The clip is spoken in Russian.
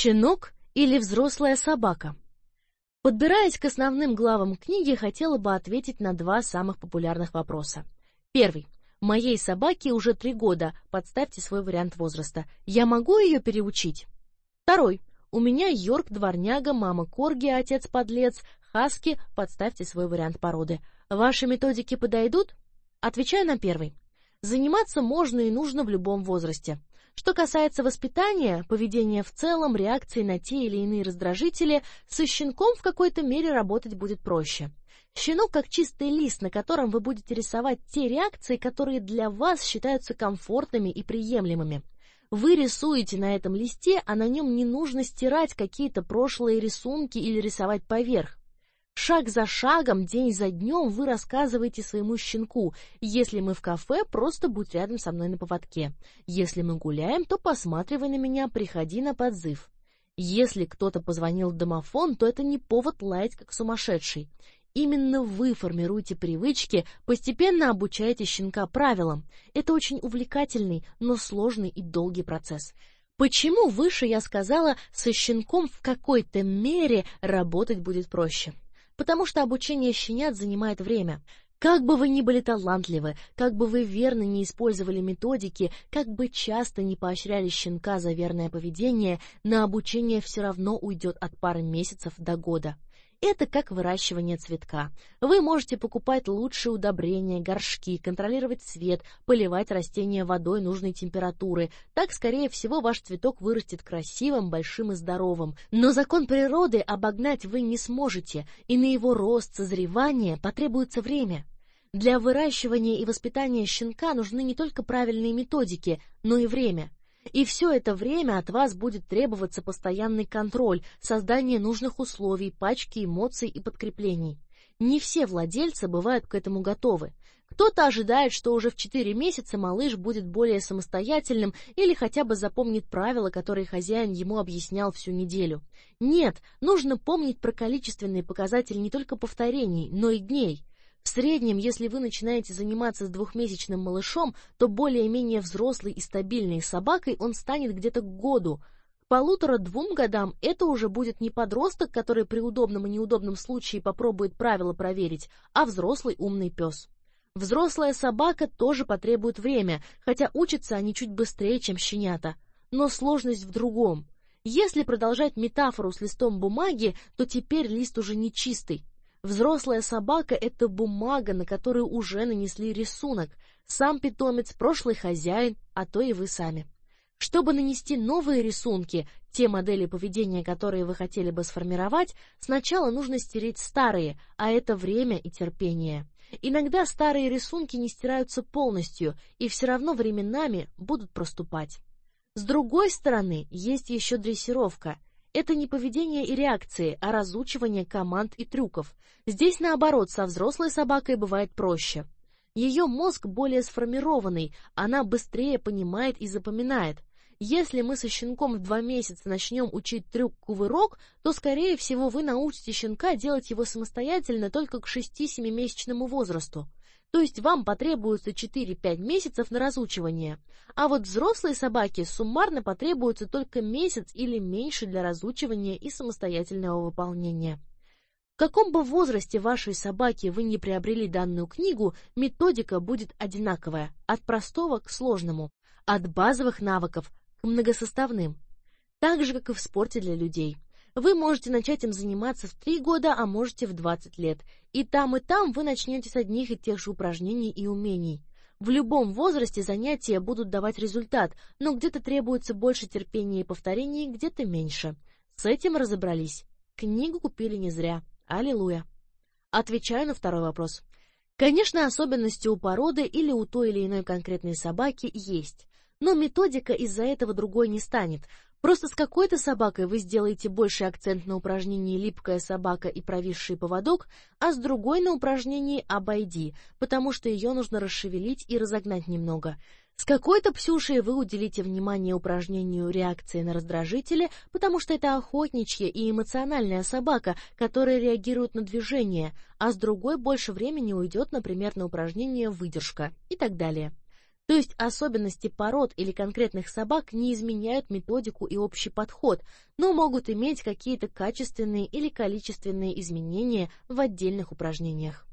Щенок или взрослая собака? Подбираясь к основным главам книги, хотела бы ответить на два самых популярных вопроса. Первый. Моей собаке уже три года, подставьте свой вариант возраста. Я могу ее переучить? Второй. У меня Йорк, дворняга, мама Корги, отец подлец, хаски, подставьте свой вариант породы. Ваши методики подойдут? Отвечаю на первый. Заниматься можно и нужно в любом возрасте. Что касается воспитания, поведения в целом, реакции на те или иные раздражители, со щенком в какой-то мере работать будет проще. Щенок как чистый лист, на котором вы будете рисовать те реакции, которые для вас считаются комфортными и приемлемыми. Вы рисуете на этом листе, а на нем не нужно стирать какие-то прошлые рисунки или рисовать поверх. Шаг за шагом, день за днем вы рассказываете своему щенку. Если мы в кафе, просто будь рядом со мной на поводке. Если мы гуляем, то посматривай на меня, приходи на подзыв. Если кто-то позвонил в домофон, то это не повод лаять как сумасшедший. Именно вы формируете привычки, постепенно обучаете щенка правилам. Это очень увлекательный, но сложный и долгий процесс. Почему выше я сказала, со щенком в какой-то мере работать будет проще? Потому что обучение щенят занимает время. Как бы вы ни были талантливы, как бы вы верно не использовали методики, как бы часто не поощряли щенка за верное поведение, на обучение все равно уйдет от пары месяцев до года. Это как выращивание цветка. Вы можете покупать лучшие удобрения, горшки, контролировать свет, поливать растения водой нужной температуры. Так, скорее всего, ваш цветок вырастет красивым, большим и здоровым. Но закон природы обогнать вы не сможете, и на его рост, созревание потребуется время. Для выращивания и воспитания щенка нужны не только правильные методики, но и время. И все это время от вас будет требоваться постоянный контроль, создание нужных условий, пачки эмоций и подкреплений. Не все владельцы бывают к этому готовы. Кто-то ожидает, что уже в 4 месяца малыш будет более самостоятельным или хотя бы запомнит правила, которые хозяин ему объяснял всю неделю. Нет, нужно помнить про количественные показатели не только повторений, но и дней. В среднем, если вы начинаете заниматься с двухмесячным малышом, то более-менее взрослой и стабильной собакой он станет где-то к году. К полутора-двум годам это уже будет не подросток, который при удобном и неудобном случае попробует правила проверить, а взрослый умный пес. Взрослая собака тоже потребует время, хотя учатся они чуть быстрее, чем щенята. Но сложность в другом. Если продолжать метафору с листом бумаги, то теперь лист уже не чистый, Взрослая собака — это бумага, на которую уже нанесли рисунок. Сам питомец, прошлый хозяин, а то и вы сами. Чтобы нанести новые рисунки, те модели поведения, которые вы хотели бы сформировать, сначала нужно стереть старые, а это время и терпение. Иногда старые рисунки не стираются полностью и все равно временами будут проступать. С другой стороны, есть еще дрессировка — это не поведение и реакции, а разучивание команд и трюков. Здесь, наоборот, со взрослой собакой бывает проще. Ее мозг более сформированный, она быстрее понимает и запоминает. Если мы со щенком в два месяца начнем учить трюк-кувырок, то, скорее всего, вы научите щенка делать его самостоятельно только к 6-7-месячному возрасту то есть вам потребуется 4-5 месяцев на разучивание. А вот взрослые собаки суммарно потребуется только месяц или меньше для разучивания и самостоятельного выполнения. В каком бы возрасте вашей собаки вы не приобрели данную книгу, методика будет одинаковая, от простого к сложному, от базовых навыков к многосоставным, так же, как и в спорте для людей. Вы можете начать им заниматься в 3 года, а можете в 20 лет. И там, и там вы начнете с одних и тех же упражнений и умений. В любом возрасте занятия будут давать результат, но где-то требуется больше терпения и повторений, где-то меньше. С этим разобрались. Книгу купили не зря. Аллилуйя. Отвечаю на второй вопрос. Конечно, особенности у породы или у той или иной конкретной собаки есть, но методика из-за этого другой не станет. Просто с какой-то собакой вы сделаете больше акцент на упражнении «липкая собака» и «провисший поводок», а с другой на упражнении «обойди», потому что ее нужно расшевелить и разогнать немного. С какой-то псюшей вы уделите внимание упражнению реакции на раздражители, потому что это охотничья и эмоциональная собака, которая реагирует на движение, а с другой больше времени уйдет, например, на упражнение «выдержка» и так далее. То есть особенности пород или конкретных собак не изменяют методику и общий подход, но могут иметь какие-то качественные или количественные изменения в отдельных упражнениях.